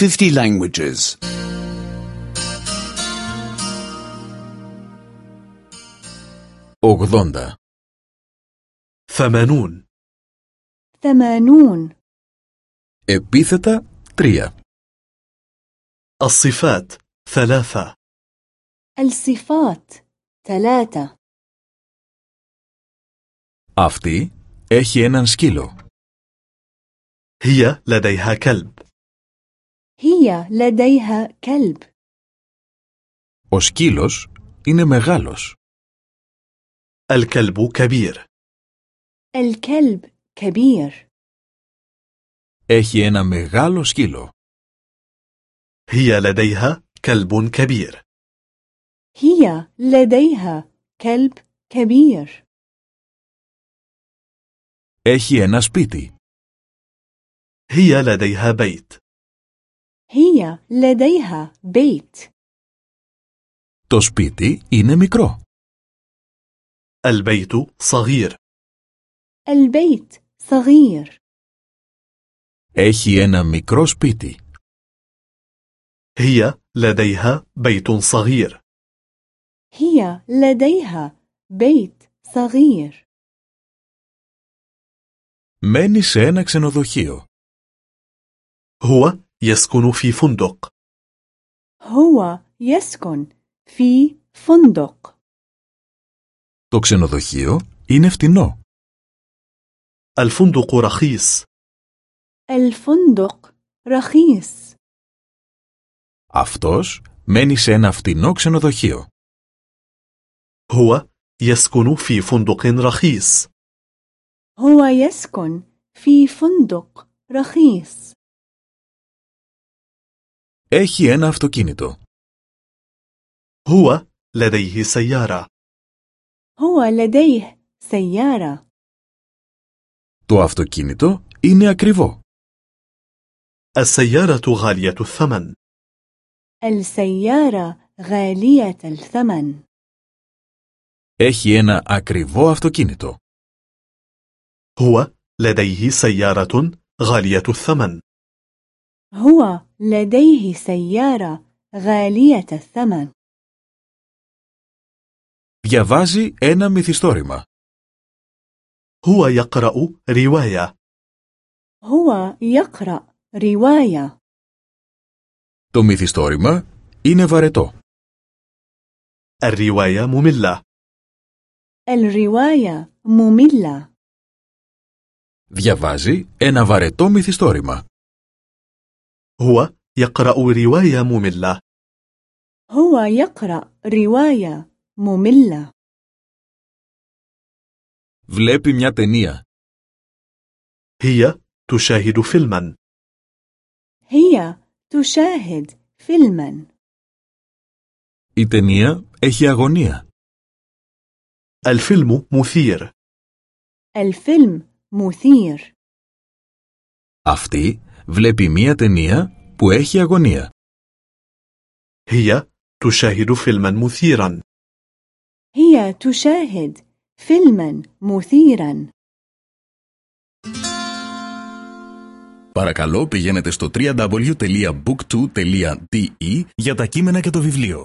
50 languages. 80. ثمانون ثمانون Επίθετα 3. الصفات ثلاثة الصفات ثلاثة Αυτή έχει έναν σκύλο. هي لديها كلب هي لديها كلب Ο σκύλος είναι μεγάλος. الكلب كبير الكلب كبير Έχει ένα μεγάλο σκύλο. هي لديها كلب كبير هي لديها كلب كبير Έχει ένα σπίτι. هي لديها بيت هي لديها بيت Το σπίτι είναι μικρό. البيت صغير البيت صغير Έχει ένα μικρό σπίτι. هي لديها بيت صغير هي لديها بيت صغير Μένει σε ένα ξενοδοχείο. هو يسكن في فندق هو يسكن في فندق Το ξενοδοχείο είναι φτηνό. الفندق رخيص الفندق رخيص Αυτός μένει σε ένα φτηνό ξενοδοχείο. هو يسكن في فندق رخيص هو يسكن في فندق رخيص Έχει ένα αυτοκίνητο. هو لديه سيارة هو لديه سيارة Το αυτοκίνητο είναι ακριβό. السيارة غالية الثمن السيارة غالية الثمن Έχει ένα ακριβό αυτοκίνητο. هو لديه سيارة غالية الثمن هو لديه سيارة غالية الثمن Διαβάζει ένα μυθιστόρημα. هو يقرأ رواية هو يقرأ رواية Το μυθιστόρημα είναι βαρετό. الرواية مملة الرواية مملة Διαβάζει ένα βαρετό μυθιστόρημα. هو يقرأ رواية مملة هو يقرأ رواية مملة Βλέπει μια ταινία. هي تشاهد فيلما هي تشاهد فيلما Η ταινία έχει αγωνία. الفيلم مثير الفيلم مثير Αυτή βλέπει μια ταινία που έχει αγωνία. هي تشاهد فيلما مثيرا هي تشاهد فيلما مثيرا Παρακαλώ πηγαίνετε στο www.book2.de για τα κείμενα και το βιβλίο.